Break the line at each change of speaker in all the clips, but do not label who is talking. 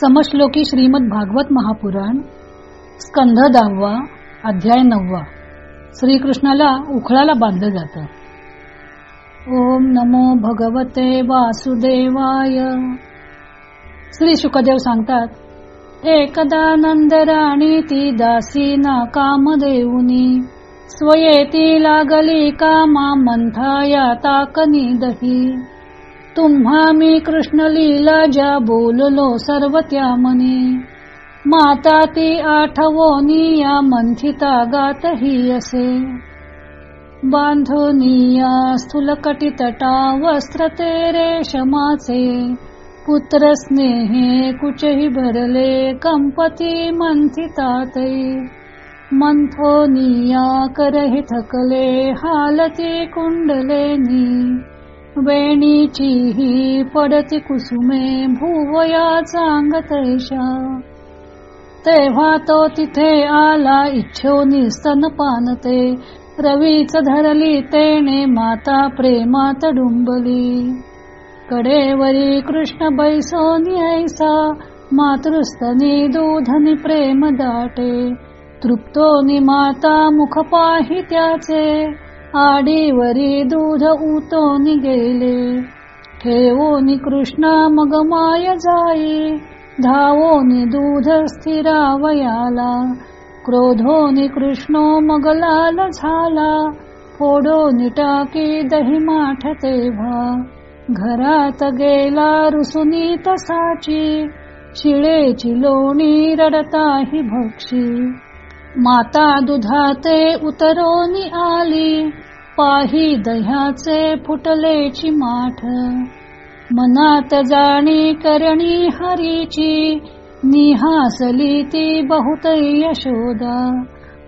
समश्लोकी श्रीमद भागवत महापुराण स्कंध दहावा अध्याय नववा. श्रीकृष्णाला उखळाला बांधलं जातं. ओम नमो भगवते वासुदेवाय. श्री शुकदेव सांगतात एकदा नंदराणी ती दासी ना कामदेऊनी स्वयेती लागली कामा मंथाया ताकनी दही. तुम्हा मी कृष्ण लीला ज्या बोललो सर्व त्या मनी माता ती आठवोनी या मंथिता गातही असे. बांधोनिया स्थूलकटी तटा वस्त्र ते रेशमाचे पुत्र स्नेहे कुचही भरले कंपती मंथिताते मंथोनिया करही थकले हालती कुंडलेनी. वेणीची ही पडती कुसुमे भुवया चांगतैशा तेव्हा तो तिथे आला इच्छोनी स्तनपानते रवीच धरली तेने माता प्रेमात डुंबली. कडेवरी कृष्ण बैसोनी ऐसा मातृस्तनी दूधनी प्रेम दाटे. तृप्तोनी माता मुख पाही त्याचे. आडीवरी दूध उतोनी गेले. ठेवोनी कृष्णा मग माय जाई. धावोनी दूध स्थिरावयाला. क्रोधोनी कृष्णो मग लाल झाला. फोडोनी टाकी दही माठ तेव्हा. घरात गेला रुसुनी तसाची शिळेची लोणी रडताही भक्षी. माता दुधाते उतरोनी आली. पाही दह्याचे फुटलेची माठ. मनात जाणी करणी हरीची निहासली ती बहुत यशोदा.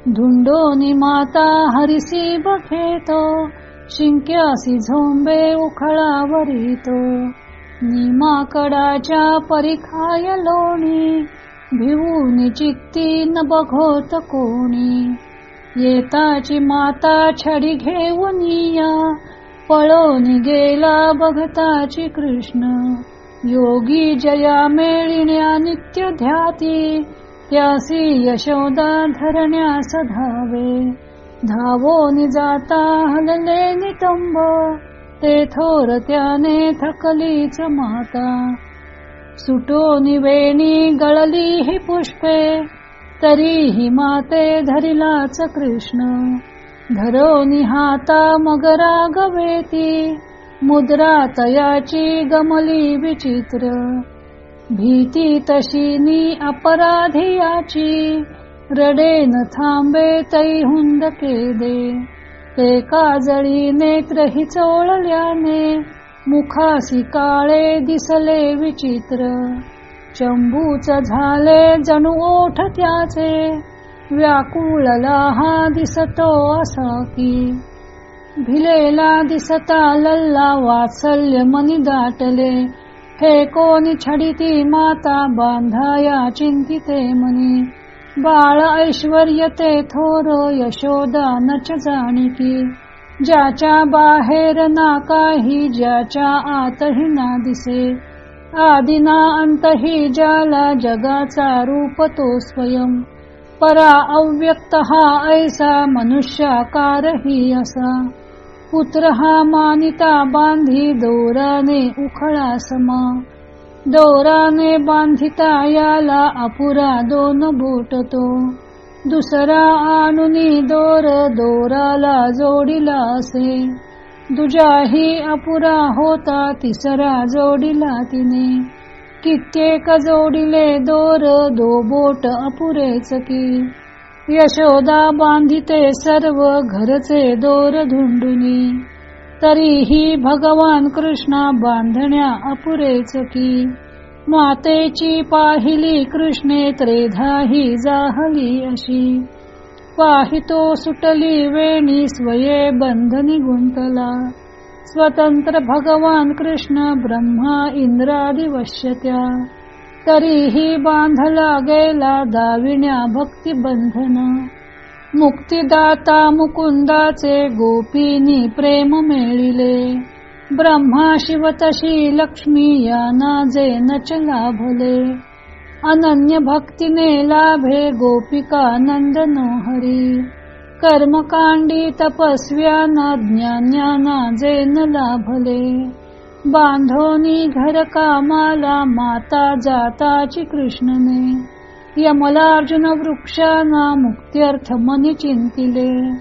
धुंडोनी माता हरिसी बखेतो शिंक्यासी झोंबे उखळावरितो. निमाकडाच्या परिखाय लोणी भिवून चित्ती न बघोत कोणी. येताची माता छडी घेऊन या. पळून गेला बघताची कृष्ण. योगी जया मेळिण्या नित्य ध्याती. त्यासी यशोदा धरण्यास धावे. धावोनी जाता हलले नितंब ते थोर त्याने थकलीच माता. सुटोनी वेणी गळली ही पुष्पे. तरीही माते धरिलाच कृष्ण. धरो निहाता मग रागवेती मुद्रा तयाची गमली विचित्र. भीती तशी अपराधियाची रडेन थांबे तै हुंद केदे ते काजळी नेत्रही चोळल्याने मुखासी काळे दिसले विचित्र. चंबूच झाले जणू ओठ त्याचे. व्याकुळला हा दिसतो असा की. भिलेला दिसता लल्ला वात्सल्य मनी दाटले. हे कोणी छडिती माता बांधाया चिंतिते मनी. बाळ ऐश्वर्य ते थोर यशोदा नच जाणिकी. ज्याच्या बाहेर ना काही ज्याच्या आतही ना दिसे. आदिना अंतही ज्याला जगाचा रूप तो स्वयं. परा अव्यक्त हा ऐसा मनुष्याकारही असा. पुत्र हा मानिता बांधी दोराने उखळा समा. दोराने बांधिता याला अपुरा दोन बोट तो. दुसरा आणुनी दोर दोराला जोडिला असे. दुजाही अपुरा होता तिसरा जोडिला तिने. कित्येक जोडिले दोर दो बोट अपुरेच की. यशोदा बांधिते सर्व घरचे दोर धुंडुनी. तरीही भगवान कृष्णा बांधण्या अपुरेच की. मातेची पाहिली कृष्णे त्रेधाही जाहली अशी. पाहितो सुटली वेणी स्वये बंधनी गुंतला. स्वतंत्र भगवान कृष्ण ब्रह्मा इंद्रादी वश्यत्या. तरीही बांधला गेला दाविण्या भक्ती बंधन. मुक्तिदाता मुकुंदाचे गोपीनी प्रेम मेळिले. ब्रह्मा शिव तशी लक्ष्मी या नाजे नच लाभले अनन्य भक्तीने लाभे गोपिका नंदनो हरी कर्मकांडी तपस्व्याना ज्ञाना जेन लाभले. बांधोनी घर कामाला माता जाताची कृष्णने. यमलार्जुन वृक्षाना मुक्त्यर्थ मनी चिंतिले.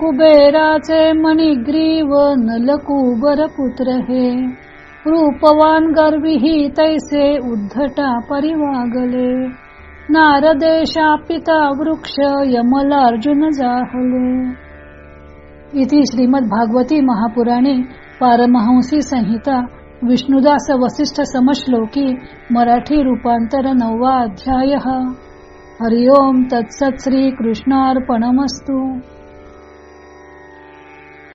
कुबेराचे मणिग्रीव नलकुबर पुत्र हे. रूपवान गर्विही तैसे उद्धटा परिवागले। नारदेशा पिता वृक्ष यमलार्जुन जाहले। इति श्रीमद भागवती महापुराणे पारमहंसी संहिता विष्णुदास वसिष्ठ समश्लोकी मराठी रूपांतर नववा अध्याय। हरिओम तत्सत श्री कृष्णार्पणमस्तू